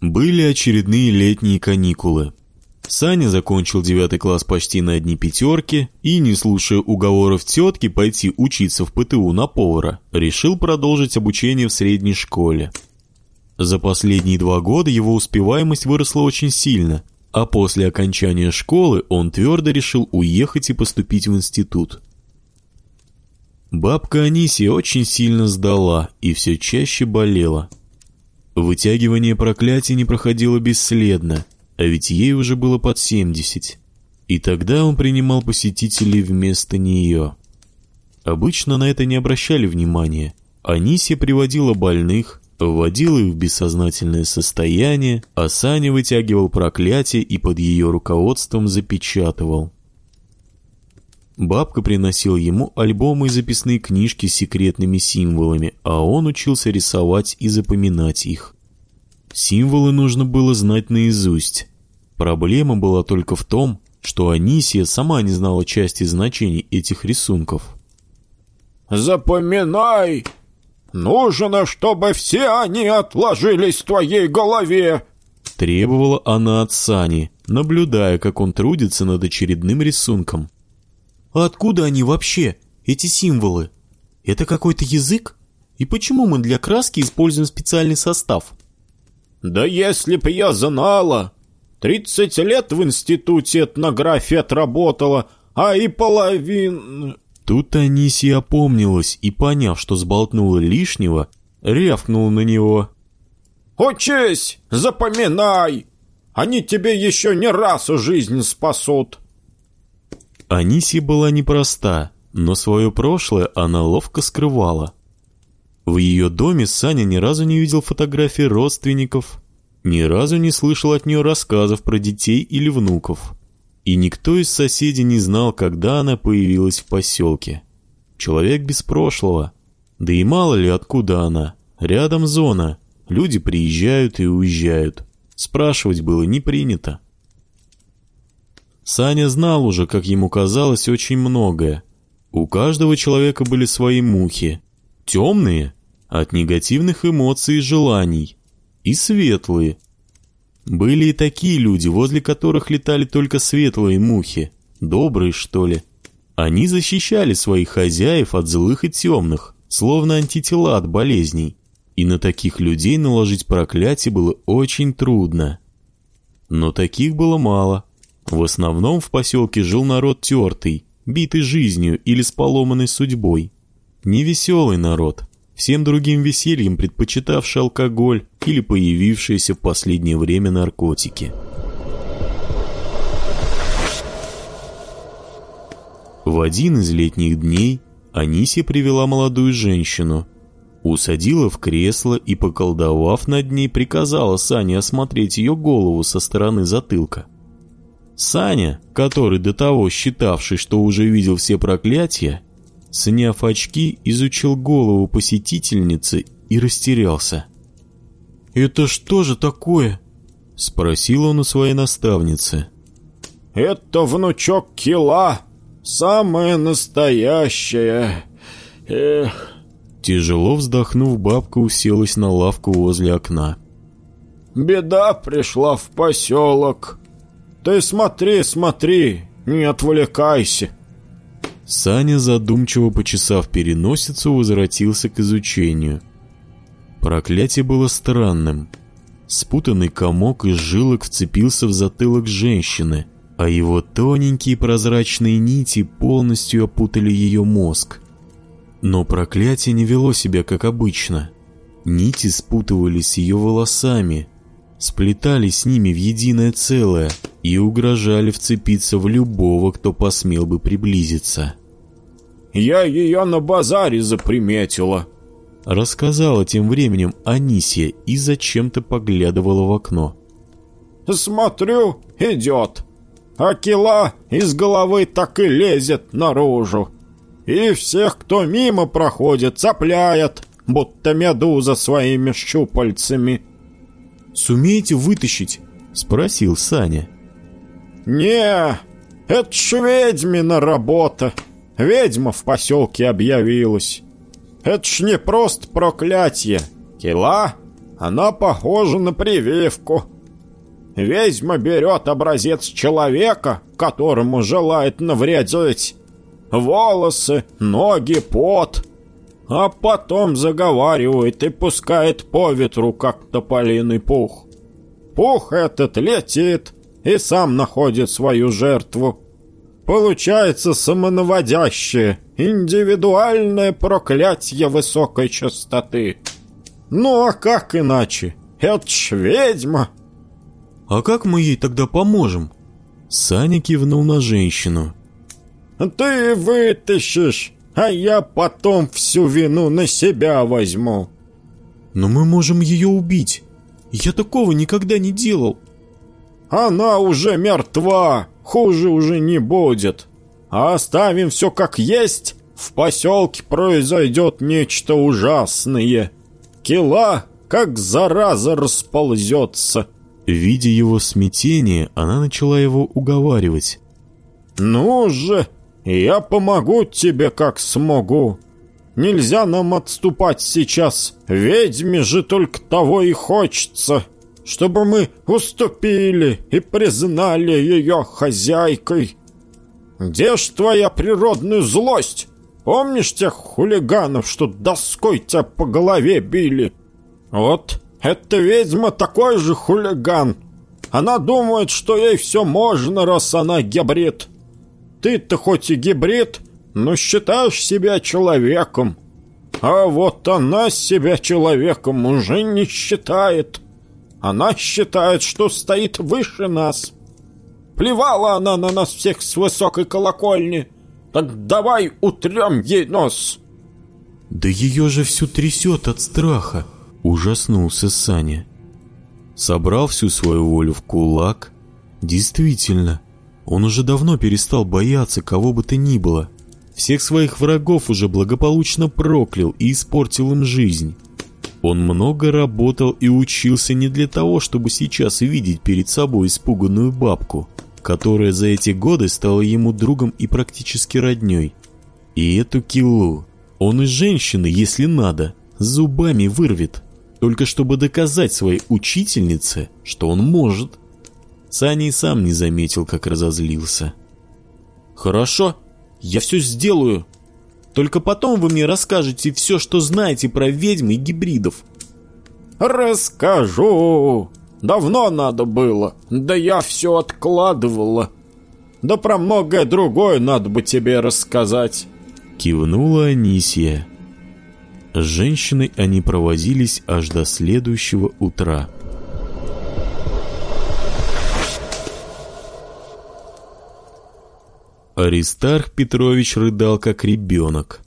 Были очередные летние каникулы. Саня закончил девятый класс почти на одни пятерки и, не слушая уговоров тетки пойти учиться в ПТУ на повара, решил продолжить обучение в средней школе. За последние два года его успеваемость выросла очень сильно, а после окончания школы он твердо решил уехать и поступить в институт. Бабка Анисия очень сильно сдала и все чаще болела. Вытягивание проклятия не проходило бесследно – а ведь ей уже было под 70. И тогда он принимал посетителей вместо нее. Обычно на это не обращали внимания. Анисия приводила больных, вводила их в бессознательное состояние, а Саня вытягивал проклятие и под ее руководством запечатывал. Бабка приносила ему альбомы и записные книжки с секретными символами, а он учился рисовать и запоминать их. Символы нужно было знать наизусть. Проблема была только в том, что Анисия сама не знала части значений этих рисунков. «Запоминай! Нужно, чтобы все они отложились в твоей голове!» Требовала она от Сани, наблюдая, как он трудится над очередным рисунком. «А откуда они вообще, эти символы? Это какой-то язык? И почему мы для краски используем специальный состав?» Да если б я знала! Тридцать лет в институте этнографии отработала, а и половин...» Тут Анисия опомнилась и, поняв, что сболтнула лишнего, рявкнула на него. «Учись! Запоминай! Они тебе еще не раз жизнь спасут!» Анисия была непроста, но свое прошлое она ловко скрывала. В ее доме Саня ни разу не видел фотографий родственников, ни разу не слышал от нее рассказов про детей или внуков. И никто из соседей не знал, когда она появилась в поселке. Человек без прошлого. Да и мало ли откуда она. Рядом зона. Люди приезжают и уезжают. Спрашивать было не принято. Саня знал уже, как ему казалось, очень многое. У каждого человека были свои мухи. Темные от негативных эмоций и желаний, и светлые. Были и такие люди, возле которых летали только светлые мухи, добрые, что ли. Они защищали своих хозяев от злых и темных, словно антитела от болезней. И на таких людей наложить проклятие было очень трудно. Но таких было мало. В основном в поселке жил народ тертый, битый жизнью или с поломанной судьбой. Невеселый народ, всем другим весельем предпочитавший алкоголь или появившиеся в последнее время наркотики. В один из летних дней Анисия привела молодую женщину, усадила в кресло и, поколдовав над ней, приказала Сане осмотреть ее голову со стороны затылка. Саня, который до того считавший, что уже видел все проклятия, Сняв очки, изучил голову посетительницы и растерялся. «Это что же такое?» — спросил он у своей наставницы. «Это внучок Кила, самое настоящее. Эх...» Тяжело вздохнув, бабка уселась на лавку возле окна. «Беда пришла в поселок. Ты смотри, смотри, не отвлекайся. Саня, задумчиво почесав переносицу, возвратился к изучению. Проклятие было странным. Спутанный комок из жилок вцепился в затылок женщины, а его тоненькие прозрачные нити полностью опутали ее мозг. Но проклятие не вело себя как обычно. Нити спутывались с ее волосами, сплетались с ними в единое целое и угрожали вцепиться в любого, кто посмел бы приблизиться. Я ее на базаре заприметила», — рассказала тем временем Анисия и зачем-то поглядывала в окно. «Смотрю, идет. А кила из головы так и лезет наружу. И всех, кто мимо проходит, цепляет, будто медуза своими щупальцами». «Сумеете вытащить?» — спросил Саня. «Не, это ж ведьмина работа», Ведьма в поселке объявилась. Это ж не просто проклятие. Кила Она похожа на прививку. Ведьма берет образец человека, которому желает навредить. Волосы, ноги, пот. А потом заговаривает и пускает по ветру, как тополиный пух. Пух этот летит и сам находит свою жертву. Получается самонаводящее, индивидуальное проклятие высокой частоты. Ну а как иначе? Это ж ведьма. А как мы ей тогда поможем? Саня кивнул на женщину. Ты вытащишь, а я потом всю вину на себя возьму. Но мы можем ее убить. Я такого никогда не делал. Она уже мертва, хуже уже не будет. А оставим все как есть, в поселке произойдет нечто ужасное. Кила, как зараза, расползется. Видя его смятение, она начала его уговаривать. «Ну же, я помогу тебе, как смогу. Нельзя нам отступать сейчас, ведьме же только того и хочется» чтобы мы уступили и признали ее хозяйкой. Где ж твоя природная злость? Помнишь тех хулиганов, что доской тебя по голове били? Вот эта ведьма такой же хулиган. Она думает, что ей все можно, раз она гибрид. Ты-то хоть и гибрид, но считаешь себя человеком. А вот она себя человеком уже не считает. Она считает, что стоит выше нас. Плевала она на нас всех с высокой колокольни. Так давай утрем ей нос. Да ее же всю трясет от страха. Ужаснулся Саня. Собрал всю свою волю в кулак. Действительно, он уже давно перестал бояться кого бы то ни было. Всех своих врагов уже благополучно проклял и испортил им жизнь. Он много работал и учился не для того, чтобы сейчас видеть перед собой испуганную бабку, которая за эти годы стала ему другом и практически родней. И эту киллу он из женщины, если надо, зубами вырвет, только чтобы доказать своей учительнице, что он может. Саня и сам не заметил, как разозлился. «Хорошо, я все сделаю», только потом вы мне расскажете все, что знаете про ведьм и гибридов. Расскажу. Давно надо было. Да я все откладывала. Да про многое другое надо бы тебе рассказать. Кивнула Анисия. С женщиной они провозились аж до следующего утра. Аристарх Петрович рыдал как ребенок.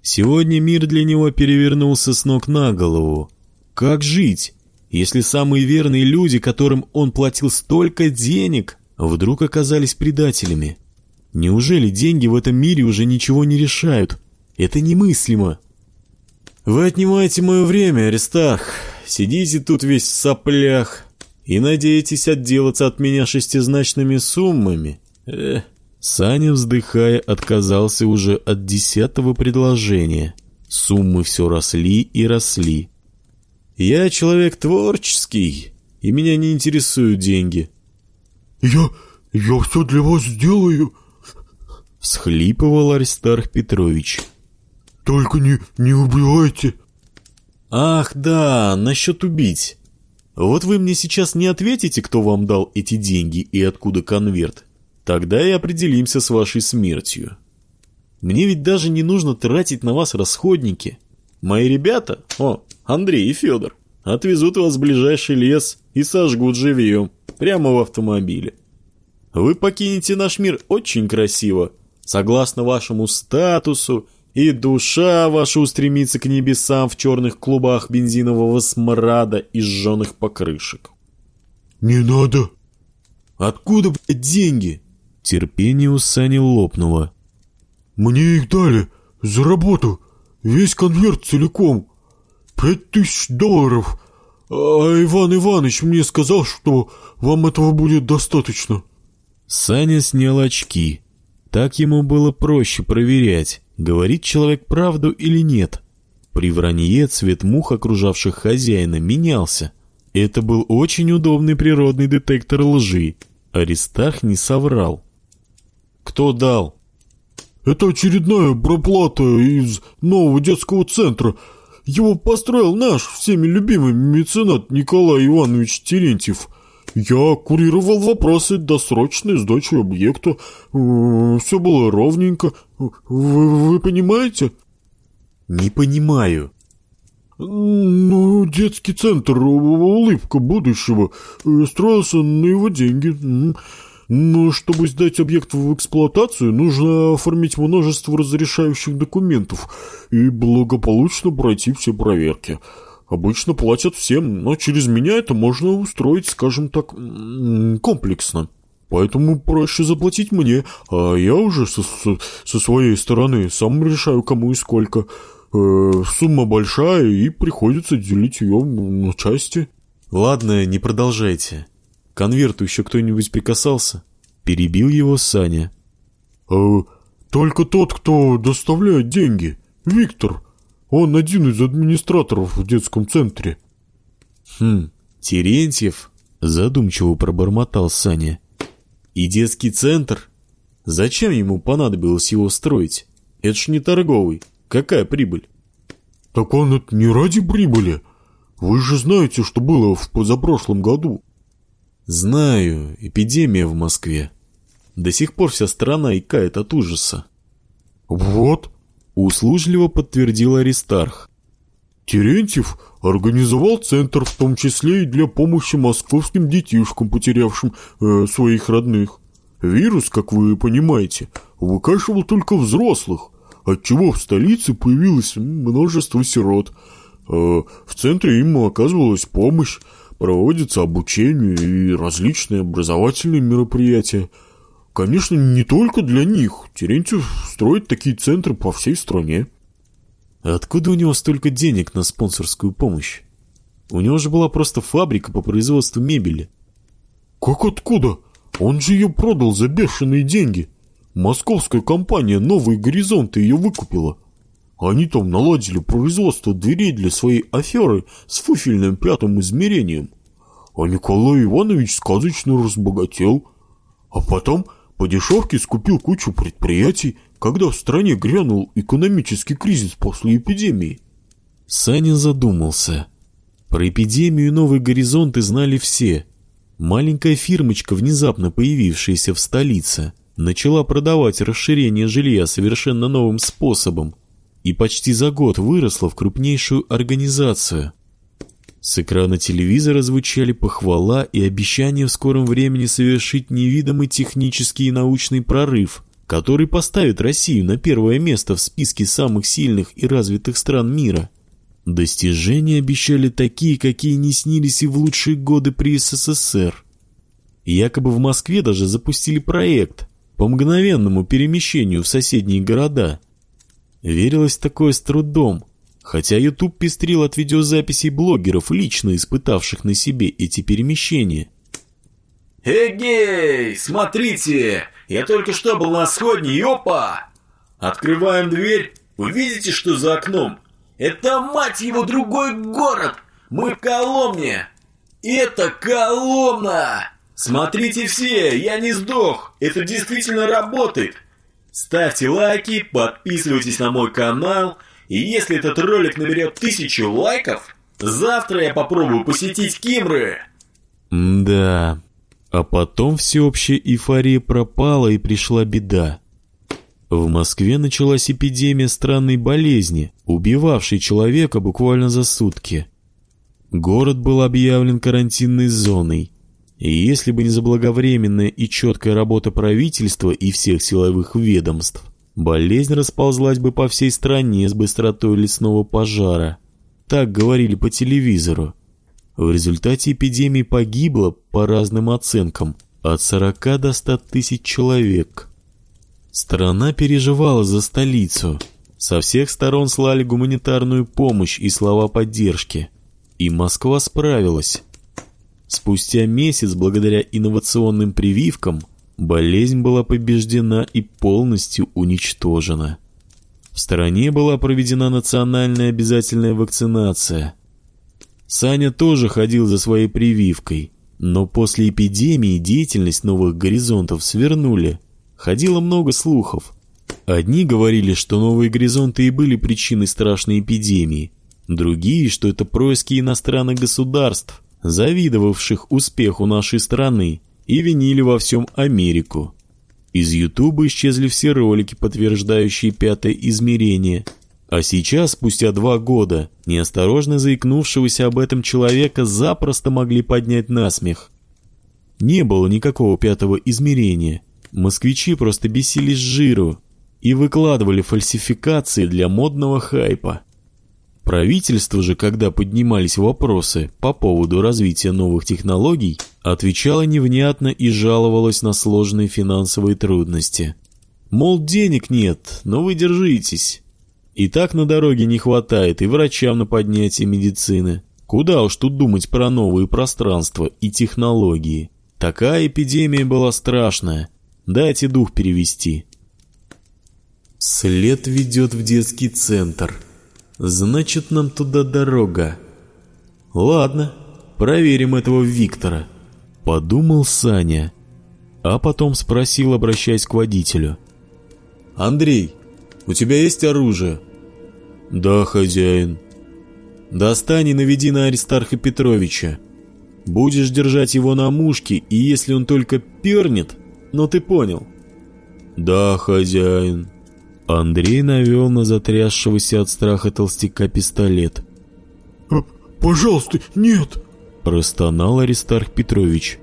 Сегодня мир для него перевернулся с ног на голову. Как жить, если самые верные люди, которым он платил столько денег, вдруг оказались предателями? Неужели деньги в этом мире уже ничего не решают? Это немыслимо. Вы отнимаете мое время, Аристарх. Сидите тут весь в соплях и надеетесь отделаться от меня шестизначными суммами. Эх. Саня, вздыхая, отказался уже от десятого предложения. Суммы все росли и росли. «Я человек творческий, и меня не интересуют деньги». «Я... я все для вас сделаю», — всхлипывал Аристарх Петрович. «Только не, не убивайте». «Ах, да, насчет убить. Вот вы мне сейчас не ответите, кто вам дал эти деньги и откуда конверт. Тогда и определимся с вашей смертью. Мне ведь даже не нужно тратить на вас расходники. Мои ребята, о, Андрей и Федор, отвезут вас в ближайший лес и сожгут живьем, прямо в автомобиле. Вы покинете наш мир очень красиво, согласно вашему статусу, и душа ваша устремится к небесам в черных клубах бензинового смрада и сжженных покрышек. «Не надо!» «Откуда, блядь, деньги?» Терпение у Сани лопнуло. «Мне их дали за работу, весь конверт целиком. Пять тысяч долларов. А Иван Иванович мне сказал, что вам этого будет достаточно». Саня снял очки. Так ему было проще проверять, говорит человек правду или нет. При вранье цвет мух, окружавших хозяина, менялся. Это был очень удобный природный детектор лжи. Аристарх не соврал. «Кто дал?» «Это очередная проплата из нового детского центра. Его построил наш всеми любимый меценат Николай Иванович Терентьев. Я курировал вопросы досрочной сдачи объекта. Э, Все было ровненько. Вы, вы понимаете?» «Не понимаю». «Ну, детский центр «Улыбка будущего» э, строился на его деньги. Но чтобы сдать объект в эксплуатацию, нужно оформить множество разрешающих документов и благополучно пройти все проверки. Обычно платят всем, но через меня это можно устроить, скажем так, комплексно. Поэтому проще заплатить мне, а я уже со, со, своей стороны сам решаю, кому и сколько. Э, сумма большая, и приходится делить ее на части. Ладно, не продолжайте. Конверту еще кто-нибудь прикасался? Перебил его Саня. Э, только тот, кто доставляет деньги. Виктор. Он один из администраторов в детском центре. Хм, Терентьев? Задумчиво пробормотал Саня. И детский центр? Зачем ему понадобилось его строить? Это ж не торговый. Какая прибыль? Так он это не ради прибыли. Вы же знаете, что было в позапрошлом году. Знаю, эпидемия в Москве. До сих пор вся страна икает от ужаса. Вот, услужливо подтвердил Аристарх. Терентьев организовал центр, в том числе и для помощи московским детишкам, потерявшим э, своих родных. Вирус, как вы понимаете, выкашивал только взрослых, отчего в столице появилось множество сирот. Э, в центре им оказывалась помощь, проводится обучение и различные образовательные мероприятия. Конечно, не только для них. Терентьев строит такие центры по всей стране. Откуда у него столько денег на спонсорскую помощь? У него же была просто фабрика по производству мебели. Как откуда? Он же ее продал за бешеные деньги. Московская компания «Новые горизонты» ее выкупила. Они там наладили производство дверей для своей аферы с фуфельным пятым измерением. А Николай Иванович сказочно разбогател. А потом по дешевке скупил кучу предприятий, когда в стране грянул экономический кризис после эпидемии. Саня задумался. Про эпидемию и новые горизонты знали все. Маленькая фирмочка, внезапно появившаяся в столице, начала продавать расширение жилья совершенно новым способом и почти за год выросла в крупнейшую организацию. С экрана телевизора звучали похвала и обещания в скором времени совершить невидимый технический и научный прорыв, который поставит Россию на первое место в списке самых сильных и развитых стран мира. Достижения обещали такие, какие не снились и в лучшие годы при СССР. Якобы в Москве даже запустили проект по мгновенному перемещению в соседние города. Верилось такое с трудом, хотя YouTube пестрил от видеозаписей блогеров, лично испытавших на себе эти перемещения. «Эгей, смотрите, я только что был на сходне, и опа! Открываем дверь, вы видите, что за окном? Это, мать его, другой город! Мы в Коломне! Это Коломна! Смотрите все, я не сдох, это действительно работает! Ставьте лайки, подписывайтесь на мой канал, и если этот ролик наберет тысячу лайков, завтра я попробую посетить Кимры!» Да, а потом всеобщая эйфория пропала и пришла беда. В Москве началась эпидемия странной болезни, убивавшей человека буквально за сутки. Город был объявлен карантинной зоной, и если бы не заблаговременная и четкая работа правительства и всех силовых ведомств, болезнь расползлась бы по всей стране с быстротой лесного пожара. Так говорили по телевизору. В результате эпидемии погибло, по разным оценкам, от 40 до 100 тысяч человек. Страна переживала за столицу. Со всех сторон слали гуманитарную помощь и слова поддержки. И Москва справилась. Спустя месяц, благодаря инновационным прививкам, болезнь была побеждена и полностью уничтожена. В стране была проведена национальная обязательная вакцинация. Саня тоже ходил за своей прививкой, но после эпидемии деятельность новых горизонтов свернули. Ходило много слухов. Одни говорили, что новые горизонты и были причиной страшной эпидемии, другие, что это происки иностранных государств, завидовавших успеху нашей страны и винили во всем Америку. Из Ютуба исчезли все ролики, подтверждающие пятое измерение. А сейчас, спустя два года, неосторожно заикнувшегося об этом человека запросто могли поднять насмех. Не было никакого пятого измерения. Москвичи просто бесились жиру и выкладывали фальсификации для модного хайпа. Правительство же, когда поднимались вопросы по поводу развития новых технологий, отвечало невнятно и жаловалось на сложные финансовые трудности. Мол, денег нет, но вы держитесь. И так на дороге не хватает и врачам на поднятие медицины. Куда уж тут думать про новые пространства и технологии. Такая эпидемия была страшная. Дайте дух перевести. След ведет в детский центр. Значит, нам туда дорога. Ладно, проверим этого Виктора. Подумал Саня, а потом спросил, обращаясь к водителю. «Андрей, у тебя есть оружие?» «Да, хозяин». «Достань и наведи на Аристарха Петровича. Будешь держать его на мушке, и если он только пернет, но ты понял». «Да, хозяин». Андрей навел на затрясшегося от страха толстяка пистолет. «Пожалуйста, нет!» – простонал Аристарх Петрович.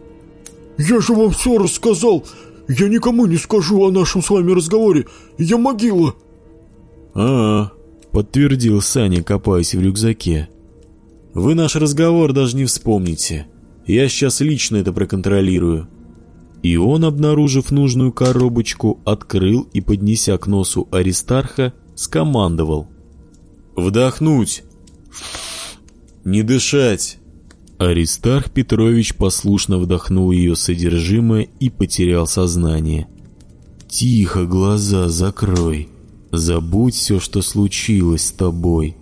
«Я же вам все рассказал! Я никому не скажу о нашем с вами разговоре! Я могила!» «А, -а подтвердил Саня, копаясь в рюкзаке. «Вы наш разговор даже не вспомните. Я сейчас лично это проконтролирую». И он, обнаружив нужную коробочку, открыл и, поднеся к носу Аристарха, скомандовал. «Вдохнуть! Не дышать!» Аристарх Петрович послушно вдохнул ее содержимое и потерял сознание. «Тихо, глаза закрой. Забудь все, что случилось с тобой.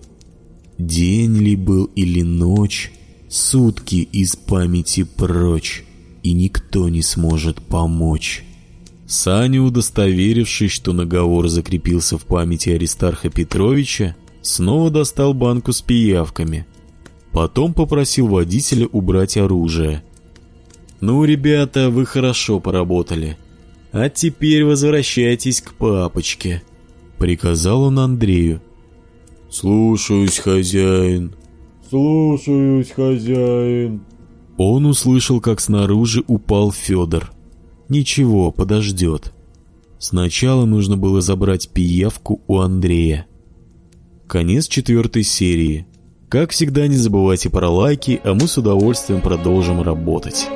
День ли был или ночь, сутки из памяти прочь и никто не сможет помочь. Саня, удостоверившись, что наговор закрепился в памяти Аристарха Петровича, снова достал банку с пиявками. Потом попросил водителя убрать оружие. «Ну, ребята, вы хорошо поработали. А теперь возвращайтесь к папочке», — приказал он Андрею. «Слушаюсь, хозяин». «Слушаюсь, хозяин». Он услышал, как снаружи упал Федор. Ничего, подождет. Сначала нужно было забрать пиявку у Андрея. Конец четвертой серии. Как всегда, не забывайте про лайки, а мы с удовольствием продолжим работать.